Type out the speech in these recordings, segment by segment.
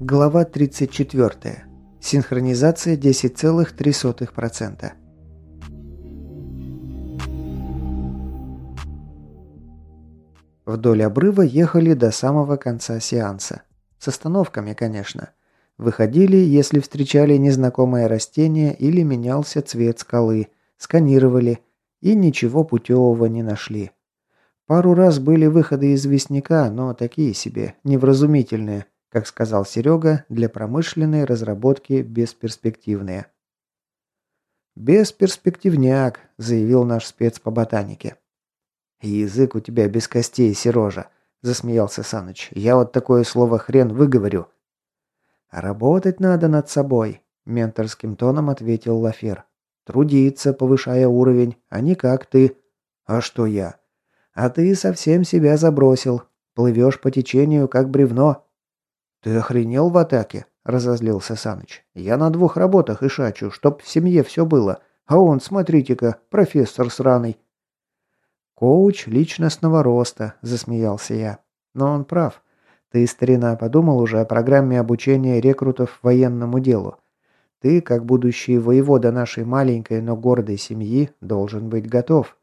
Глава 34. Синхронизация 10,3%. Вдоль обрыва ехали до самого конца сеанса. С остановками, конечно. Выходили, если встречали незнакомое растение или менялся цвет скалы, сканировали и ничего путевого не нашли. Пару раз были выходы известняка, но такие себе, невразумительные – как сказал Серега, для промышленной разработки бесперспективные. «Бесперспективняк», – заявил наш спец по ботанике. «Язык у тебя без костей, Сережа», – засмеялся Саныч. «Я вот такое слово хрен выговорю». «Работать надо над собой», – менторским тоном ответил Лафер. «Трудиться, повышая уровень, а не как ты». «А что я?» «А ты совсем себя забросил. Плывешь по течению, как бревно». «Ты охренел в атаке?» – разозлился Саныч. «Я на двух работах и шачу, чтоб в семье все было. А он, смотрите-ка, профессор сраный». «Коуч личностного роста», – засмеялся я. «Но он прав. Ты, старина, подумал уже о программе обучения рекрутов военному делу. Ты, как будущий воевода нашей маленькой, но гордой семьи, должен быть готов».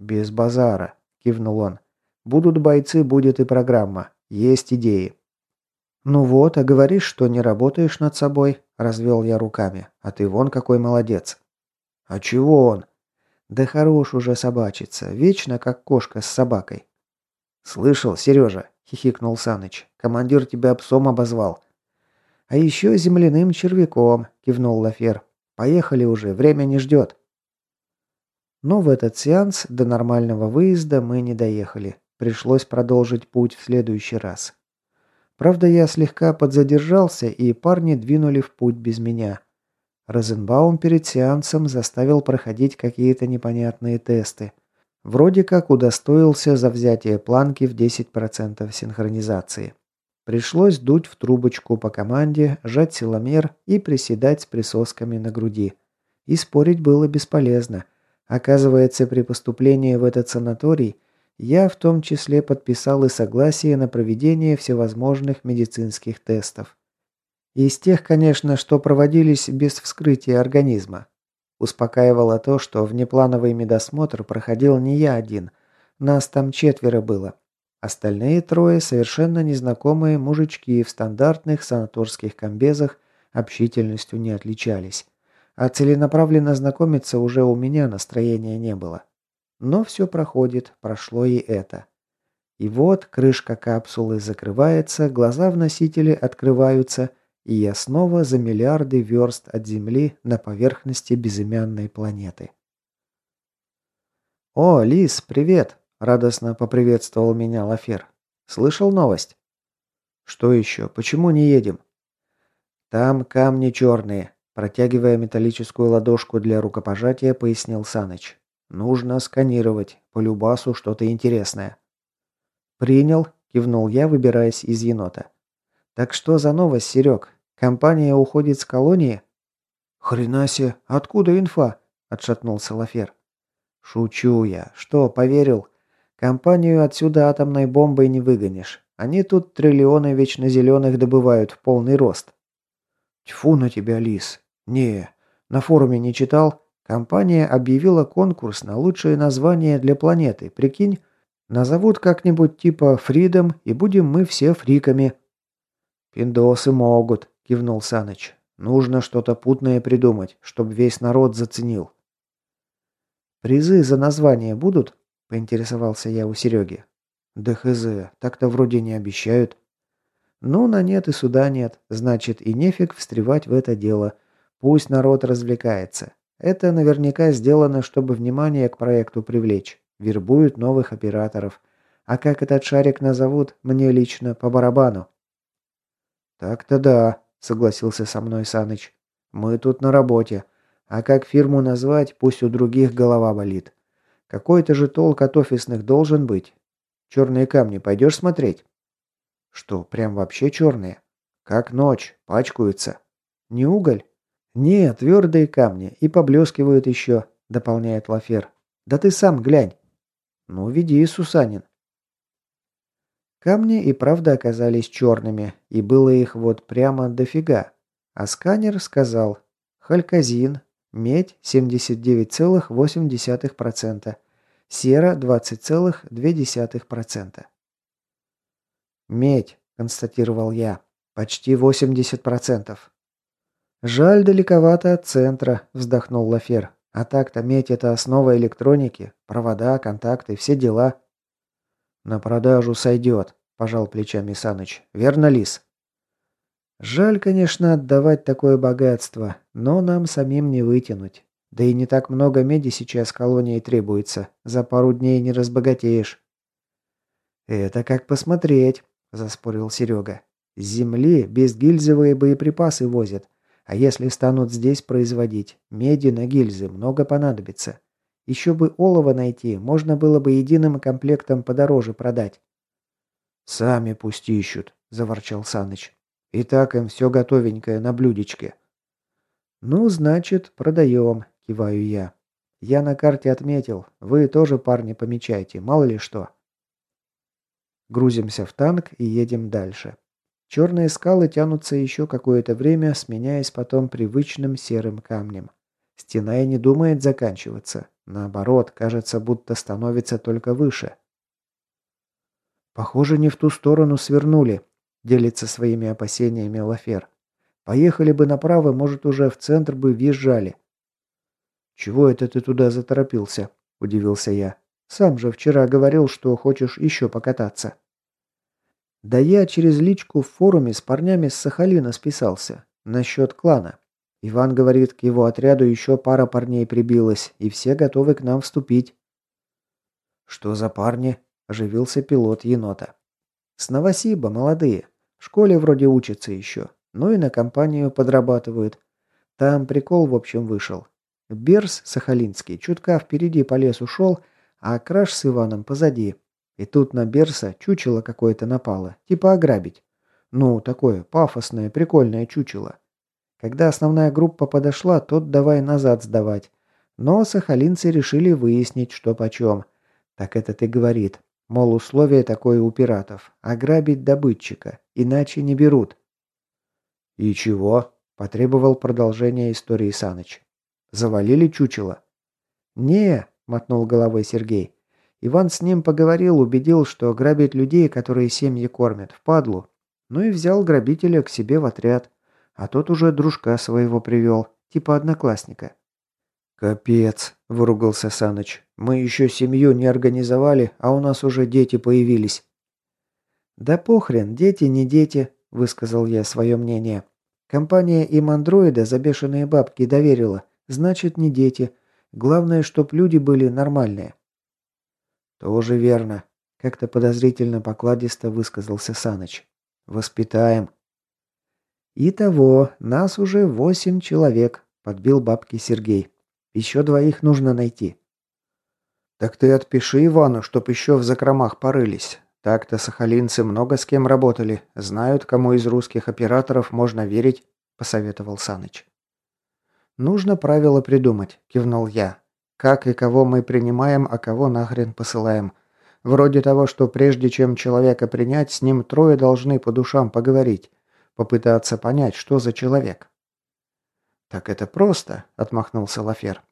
«Без базара», – кивнул он. «Будут бойцы, будет и программа. Есть идеи». «Ну вот, а говоришь, что не работаешь над собой?» – развел я руками. «А ты вон какой молодец». «А чего он?» «Да хорош уже собачиться. Вечно как кошка с собакой». «Слышал, Сережа?» – хихикнул Саныч. «Командир тебя псом обозвал». «А еще земляным червяком», – кивнул Лафер. «Поехали уже, время не ждет». Но в этот сеанс до нормального выезда мы не доехали. Пришлось продолжить путь в следующий раз. Правда, я слегка подзадержался, и парни двинули в путь без меня. Розенбаум перед сеансом заставил проходить какие-то непонятные тесты. Вроде как удостоился за взятие планки в 10% синхронизации. Пришлось дуть в трубочку по команде, жать силомер и приседать с присосками на груди. И спорить было бесполезно. Оказывается, при поступлении в этот санаторий – я в том числе подписал и согласие на проведение всевозможных медицинских тестов. Из тех, конечно, что проводились без вскрытия организма. Успокаивало то, что внеплановый медосмотр проходил не я один. Нас там четверо было. Остальные трое совершенно незнакомые мужички в стандартных санаторских комбезах общительностью не отличались. А целенаправленно знакомиться уже у меня настроения не было. Но все проходит, прошло и это. И вот крышка капсулы закрывается, глаза в носителе открываются, и я снова за миллиарды верст от Земли на поверхности безымянной планеты. «О, Лис, привет!» – радостно поприветствовал меня Лафер. «Слышал новость?» «Что еще? Почему не едем?» «Там камни черные», – протягивая металлическую ладошку для рукопожатия, пояснил Саныч. Нужно сканировать. По любасу что-то интересное. Принял, кивнул я, выбираясь из енота. Так что за новость, Серег? Компания уходит с колонии? Хрена себе, откуда инфа? Отшатнулся Лафер. Шучу я. Что, поверил? Компанию отсюда атомной бомбой не выгонишь. Они тут триллионы вечно зеленых добывают в полный рост. Тьфу на тебя, лис. Не, на форуме не читал? Компания объявила конкурс на лучшее название для планеты. Прикинь, назовут как-нибудь типа «Фридом» и будем мы все фриками. «Пиндосы могут», – кивнул Саныч. «Нужно что-то путное придумать, чтобы весь народ заценил». «Призы за название будут?» – поинтересовался я у Сереги. «Да хз, так-то вроде не обещают». «Ну, на нет и суда нет, значит и нефиг встревать в это дело. Пусть народ развлекается. Это наверняка сделано, чтобы внимание к проекту привлечь. Вербуют новых операторов. А как этот шарик назовут, мне лично по барабану. «Так-то да», — согласился со мной Саныч. «Мы тут на работе. А как фирму назвать, пусть у других голова болит. Какой-то же толк от офисных должен быть. Черные камни пойдешь смотреть?» «Что, прям вообще черные?» «Как ночь, пачкаются». «Не уголь?» «Не, твердые камни и поблескивают еще», — дополняет Лафер. «Да ты сам глянь». «Ну, веди, Сусанин». Камни и правда оказались черными, и было их вот прямо дофига. А сканер сказал «Халькозин, медь 79,8%, сера 20,2%. «Медь», – констатировал я, – «почти 80%. «Жаль, далековато от центра», – вздохнул Лафер. «А так-то медь – это основа электроники, провода, контакты, все дела». «На продажу сойдет», – пожал плечами Саныч. «Верно, Лис?» «Жаль, конечно, отдавать такое богатство, но нам самим не вытянуть. Да и не так много меди сейчас колонии требуется. За пару дней не разбогатеешь». «Это как посмотреть», – заспорил Серега. «С земли безгильзовые боеприпасы возят. А если станут здесь производить, меди на гильзы много понадобится. Еще бы олово найти, можно было бы единым комплектом подороже продать. «Сами пусть ищут», – заворчал Саныч. «И так им все готовенькое на блюдечке». «Ну, значит, продаем», – киваю я. «Я на карте отметил. Вы тоже, парни, помечайте, мало ли что». Грузимся в танк и едем дальше. Черные скалы тянутся еще какое-то время, сменяясь потом привычным серым камнем. Стена и не думает заканчиваться. Наоборот, кажется, будто становится только выше. «Похоже, не в ту сторону свернули», – делится своими опасениями Лафер. «Поехали бы направо, может, уже в центр бы въезжали». «Чего это ты туда заторопился?» – удивился я. «Сам же вчера говорил, что хочешь еще покататься». «Да я через личку в форуме с парнями с Сахалина списался. Насчет клана. Иван говорит, к его отряду еще пара парней прибилась, и все готовы к нам вступить. Что за парни? Оживился пилот енота. С Новосиба, молодые. В школе вроде учатся еще. Ну и на компанию подрабатывают. Там прикол, в общем, вышел. Берс Сахалинский чутка впереди по лесу шел, а Краш с Иваном позади. И тут на Берса чучело какое-то напало, типа ограбить. Ну, такое пафосное, прикольное чучело. Когда основная группа подошла, тот давай назад сдавать. Но сахалинцы решили выяснить, что почем. Так этот и говорит. Мол, условие такое у пиратов. Ограбить добытчика. Иначе не берут. «И чего?» – потребовал продолжения истории Саныч. «Завалили чучело?» «Не», – мотнул головой Сергей. Иван с ним поговорил, убедил, что грабить людей, которые семьи кормят, впадлу. Ну и взял грабителя к себе в отряд. А тот уже дружка своего привел, типа одноклассника. «Капец», – выругался Саныч. «Мы еще семью не организовали, а у нас уже дети появились». «Да похрен, дети не дети», – высказал я свое мнение. «Компания им андроида за бешеные бабки доверила. Значит, не дети. Главное, чтоб люди были нормальные». «Тоже верно», – как-то подозрительно покладисто высказался Саныч. «Воспитаем». «Итого, нас уже восемь человек», – подбил бабки Сергей. «Еще двоих нужно найти». «Так ты отпиши Ивану, чтоб еще в закромах порылись. Так-то сахалинцы много с кем работали, знают, кому из русских операторов можно верить», – посоветовал Саныч. «Нужно правила придумать», – кивнул я. «Как и кого мы принимаем, а кого нахрен посылаем. Вроде того, что прежде чем человека принять, с ним трое должны по душам поговорить» попытаться понять, что за человек. «Так это просто», — отмахнулся Лафер.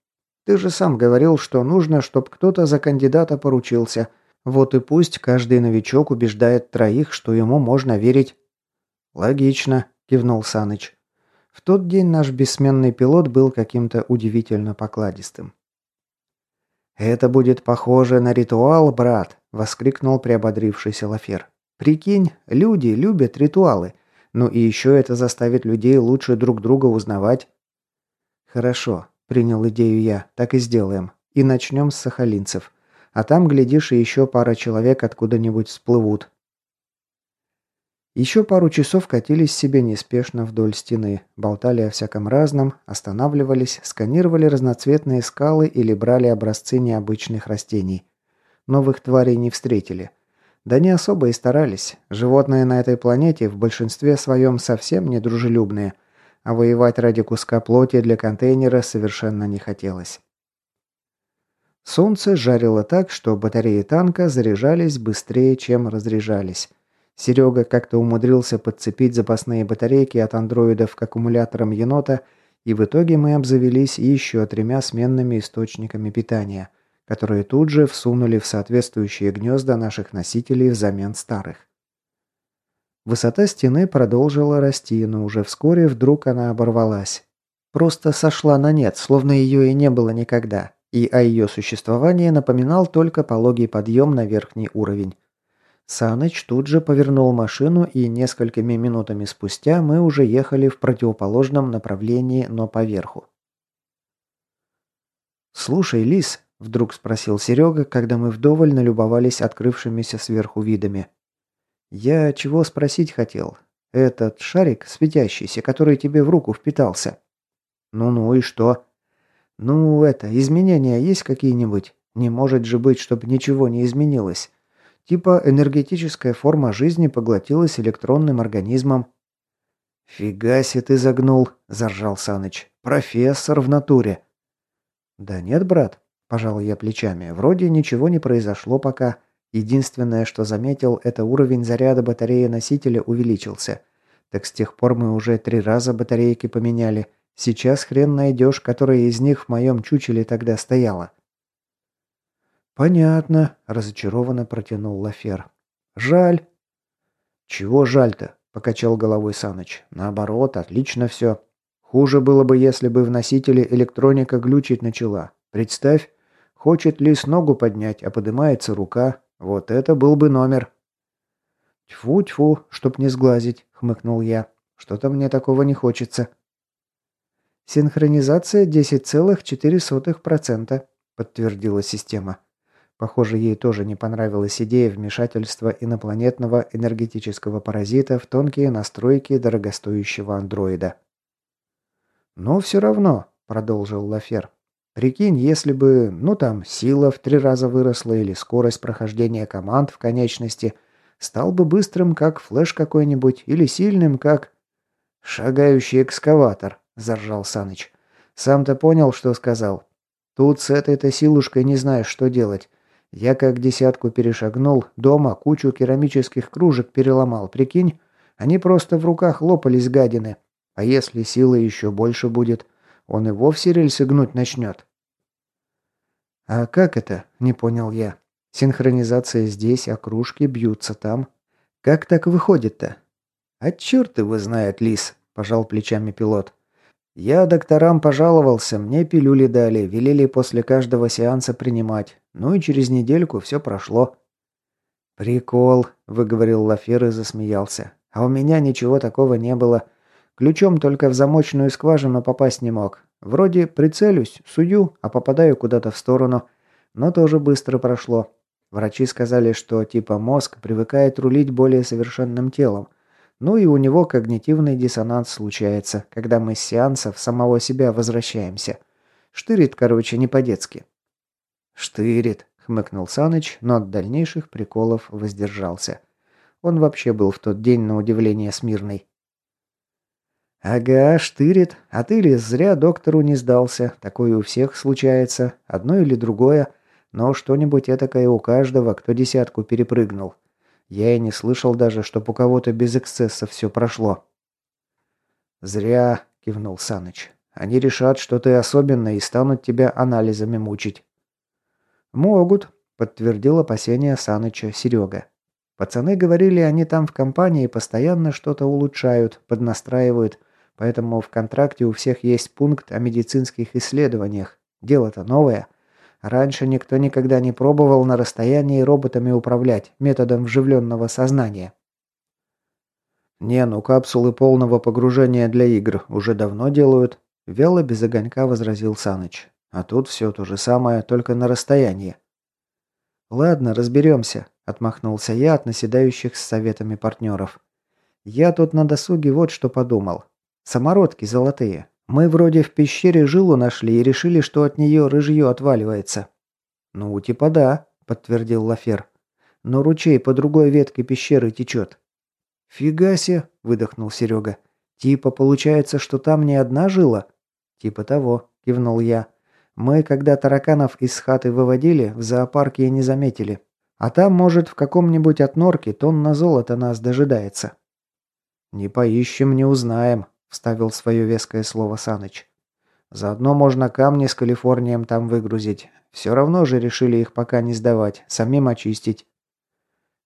«Ты же сам говорил, что нужно, чтобы кто-то за кандидата поручился. Вот и пусть каждый новичок убеждает троих, что ему можно верить». «Логично», — кивнул Саныч. В тот день наш бессменный пилот был каким-то удивительно покладистым. «Это будет похоже на ритуал, брат», — воскликнул приободрившийся Лафер. «Прикинь, люди любят ритуалы. Ну и еще это заставит людей лучше друг друга узнавать. Хорошо, принял идею я, так и сделаем. И начнем с сахалинцев. А там, глядишь, и еще пара человек откуда-нибудь всплывут. Еще пару часов катились себе неспешно вдоль стены, болтали о всяком разном, останавливались, сканировали разноцветные скалы или брали образцы необычных растений. Новых тварей не встретили. Да не особо и старались. Животные на этой планете в большинстве своем совсем не дружелюбные, а воевать ради куска плоти для контейнера совершенно не хотелось. Солнце жарило так, что батареи танка заряжались быстрее, чем разряжались. Серега как-то умудрился подцепить запасные батарейки от андроидов к аккумуляторам енота, и в итоге мы обзавелись еще тремя сменными источниками питания, которые тут же всунули в соответствующие гнезда наших носителей взамен старых. Высота стены продолжила расти, но уже вскоре вдруг она оборвалась. Просто сошла на нет, словно ее и не было никогда, и о ее существовании напоминал только пологий подъем на верхний уровень. Саныч тут же повернул машину, и несколькими минутами спустя мы уже ехали в противоположном направлении, но поверху. «Слушай, Лис», — вдруг спросил Серега, когда мы вдоволь налюбовались открывшимися сверху видами. «Я чего спросить хотел? Этот шарик светящийся, который тебе в руку впитался». «Ну-ну и что?» «Ну, это, изменения есть какие-нибудь? Не может же быть, чтобы ничего не изменилось. Типа энергетическая форма жизни поглотилась электронным организмом. «Фига себе ты загнул», – заржал Саныч. «Профессор в натуре». «Да нет, брат», – пожал я плечами. «Вроде ничего не произошло пока. Единственное, что заметил, это уровень заряда батареи носителя увеличился. Так с тех пор мы уже три раза батарейки поменяли. Сейчас хрен найдешь, которая из них в моем чучеле тогда стояла. «Понятно», – разочарованно протянул Лафер. «Жаль». «Чего жаль-то?» – покачал головой Саныч. «Наоборот, отлично все. Хуже было бы, если бы в носителе электроника глючить начала. Представь, хочет лис ногу поднять, а поднимается рука. Вот это был бы номер». «Тьфу-тьфу, чтоб не сглазить», – хмыкнул я. «Что-то мне такого не хочется». «Синхронизация 10,4%, подтвердила система. Похоже, ей тоже не понравилась идея вмешательства инопланетного энергетического паразита в тонкие настройки дорогостоящего андроида. «Но все равно», — продолжил Лафер, — «прикинь, если бы, ну там, сила в три раза выросла или скорость прохождения команд в конечности, стал бы быстрым, как флеш какой-нибудь, или сильным, как...» «Шагающий экскаватор», — заржал Саныч. «Сам-то понял, что сказал. Тут с этой-то силушкой не знаешь, что делать. Я как десятку перешагнул, дома кучу керамических кружек переломал, прикинь? Они просто в руках лопались гадины. А если силы еще больше будет, он и вовсе рельсы гнуть начнет. «А как это?» – не понял я. «Синхронизация здесь, а кружки бьются там. Как так выходит-то?» «А черт его знает, лис!» – пожал плечами пилот. «Я докторам пожаловался, мне пилюли дали, велели после каждого сеанса принимать. Ну и через недельку все прошло». «Прикол», — выговорил Лафер и засмеялся. «А у меня ничего такого не было. Ключом только в замочную скважину попасть не мог. Вроде прицелюсь, сую, а попадаю куда-то в сторону. Но тоже быстро прошло. Врачи сказали, что типа мозг привыкает рулить более совершенным телом. Ну и у него когнитивный диссонанс случается, когда мы с сеансов самого себя возвращаемся. Штырит, короче, не по-детски. «Штырит», — хмыкнул Саныч, но от дальнейших приколов воздержался. Он вообще был в тот день на удивление смирный. «Ага, штырит. А ты ли зря доктору не сдался? Такое у всех случается. Одно или другое. Но что-нибудь этакое у каждого, кто десятку перепрыгнул. Я и не слышал даже, чтоб у кого-то без эксцесса все прошло». «Зря», — кивнул Саныч. «Они решат, что ты особенный и станут тебя анализами мучить». «Могут», — подтвердил опасение Саныча Серега. «Пацаны говорили, они там в компании постоянно что-то улучшают, поднастраивают, поэтому в контракте у всех есть пункт о медицинских исследованиях. Дело-то новое. Раньше никто никогда не пробовал на расстоянии роботами управлять методом вживленного сознания». «Не, ну капсулы полного погружения для игр уже давно делают», — вяло без огонька возразил Саныч. А тут все то же самое, только на расстоянии. «Ладно, разберемся», – отмахнулся я от наседающих с советами партнеров. «Я тут на досуге вот что подумал. Самородки золотые. Мы вроде в пещере жилу нашли и решили, что от нее рыжье отваливается». «Ну, типа да», – подтвердил Лафер. «Но ручей по другой ветке пещеры течет». «Фига себе!» – выдохнул Серега. «Типа получается, что там не одна жила?» «Типа того», – кивнул я. Мы, когда тараканов из хаты выводили, в зоопарке и не заметили. А там, может, в каком-нибудь отнорке тонна золота нас дожидается». «Не поищем, не узнаем», – вставил свое веское слово Саныч. «Заодно можно камни с Калифорнием там выгрузить. Все равно же решили их пока не сдавать, самим очистить».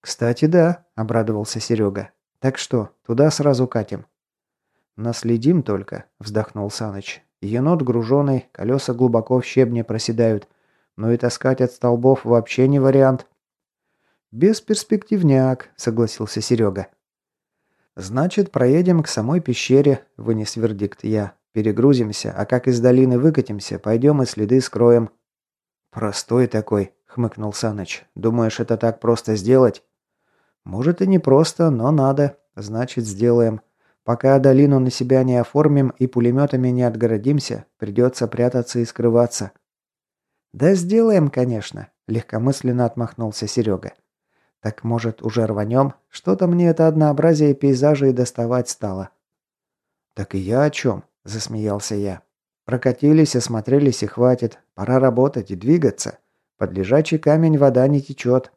«Кстати, да», – обрадовался Серега. «Так что, туда сразу катим?» «Наследим только», – вздохнул Саныч. «Енот груженый, колеса глубоко в щебне проседают. Но и таскать от столбов вообще не вариант». «Бесперспективняк», – согласился Серега. «Значит, проедем к самой пещере», – вынес вердикт я. «Перегрузимся, а как из долины выкатимся, пойдем и следы скроем». «Простой такой», – хмыкнул Саныч. «Думаешь, это так просто сделать?» «Может и не просто, но надо. Значит, сделаем. Пока долину на себя не оформим и пулеметами не отгородимся, придется прятаться и скрываться». «Да сделаем, конечно», – легкомысленно отмахнулся Серега. «Так, может, уже рванем? Что-то мне это однообразие пейзажей доставать стало». «Так и я о чем?» – засмеялся я. «Прокатились, осмотрелись и хватит. Пора работать и двигаться. Под лежачий камень вода не течет.